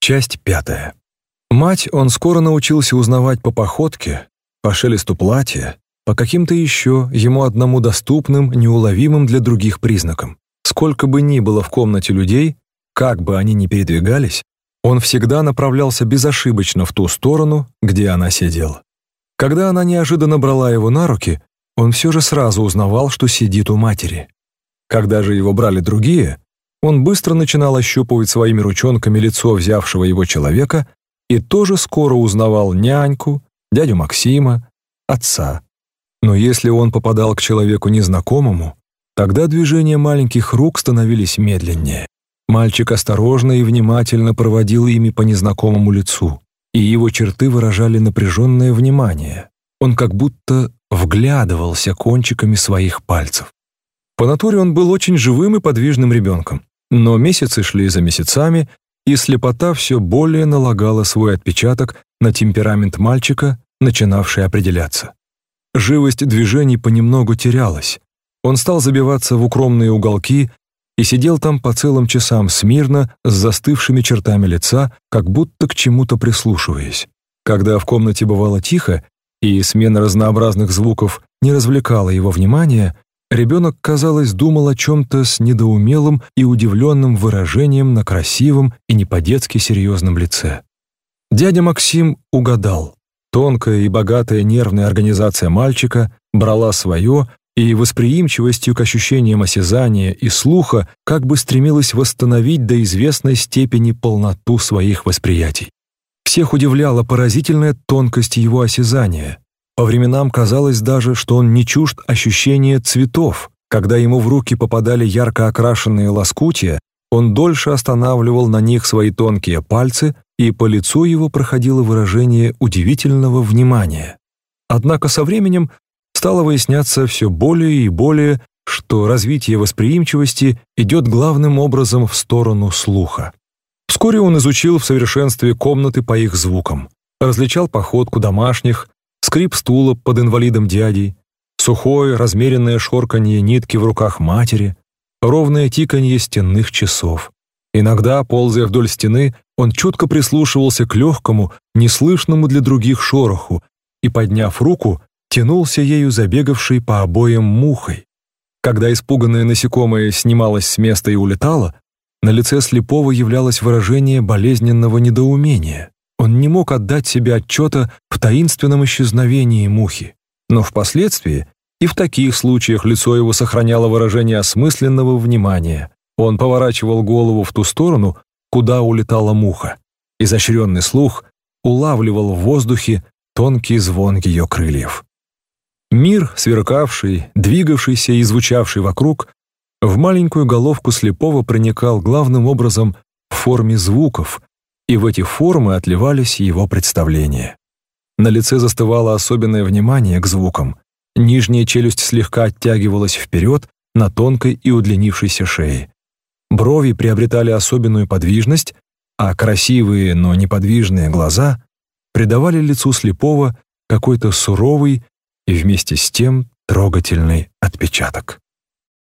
Часть пятая. Мать он скоро научился узнавать по походке, по шелесту платья, по каким-то еще ему одному доступным, неуловимым для других признакам. Сколько бы ни было в комнате людей, как бы они ни передвигались, он всегда направлялся безошибочно в ту сторону, где она сидела. Когда она неожиданно брала его на руки, он все же сразу узнавал, что сидит у матери. Когда же его брали другие, он быстро начинал ощупывать своими ручонками лицо взявшего его человека и тоже скоро узнавал няньку, дядю Максима, отца. Но если он попадал к человеку незнакомому, тогда движения маленьких рук становились медленнее. Мальчик осторожно и внимательно проводил ими по незнакомому лицу, и его черты выражали напряженное внимание. Он как будто вглядывался кончиками своих пальцев. По натуре он был очень живым и подвижным ребенком. Но месяцы шли за месяцами, и слепота все более налагала свой отпечаток на темперамент мальчика, начинавший определяться. Живость движений понемногу терялась. Он стал забиваться в укромные уголки и сидел там по целым часам смирно, с застывшими чертами лица, как будто к чему-то прислушиваясь. Когда в комнате бывало тихо, и смена разнообразных звуков не развлекала его внимания, Ребенок, казалось, думал о чем-то с недоумелым и удивленным выражением на красивом и не по-детски серьезном лице. Дядя Максим угадал. Тонкая и богатая нервная организация мальчика брала свое и восприимчивостью к ощущениям осязания и слуха как бы стремилась восстановить до известной степени полноту своих восприятий. Всех удивляла поразительная тонкость его осязания, по временам казалось даже, что он не чужд ощущения цветов. Когда ему в руки попадали ярко окрашенные лоскутия, он дольше останавливал на них свои тонкие пальцы, и по лицу его проходило выражение удивительного внимания. Однако со временем стало выясняться все более и более, что развитие восприимчивости идет главным образом в сторону слуха. Вскоре он изучил в совершенстве комнаты по их звукам, различал походку домашних, скрип стула под инвалидом дядей, сухое, размеренное шорканье нитки в руках матери, ровное тиканье стенных часов. Иногда, ползая вдоль стены, он чутко прислушивался к легкому, неслышному для других шороху и, подняв руку, тянулся ею забегавшей по обоям мухой. Когда испуганное насекомое снималось с места и улетало, на лице слепого являлось выражение болезненного недоумения. Он не мог отдать себе отчета в таинственном исчезновении мухи. Но впоследствии и в таких случаях лицо его сохраняло выражение осмысленного внимания. Он поворачивал голову в ту сторону, куда улетала муха. Изощренный слух улавливал в воздухе тонкий звон ее крыльев. Мир, сверкавший, двигавшийся и звучавший вокруг, в маленькую головку слепого проникал главным образом в форме звуков, и в эти формы отливались его представления. На лице застывало особенное внимание к звукам. Нижняя челюсть слегка оттягивалась вперед на тонкой и удлинившейся шее. Брови приобретали особенную подвижность, а красивые, но неподвижные глаза придавали лицу слепого какой-то суровый и вместе с тем трогательный отпечаток.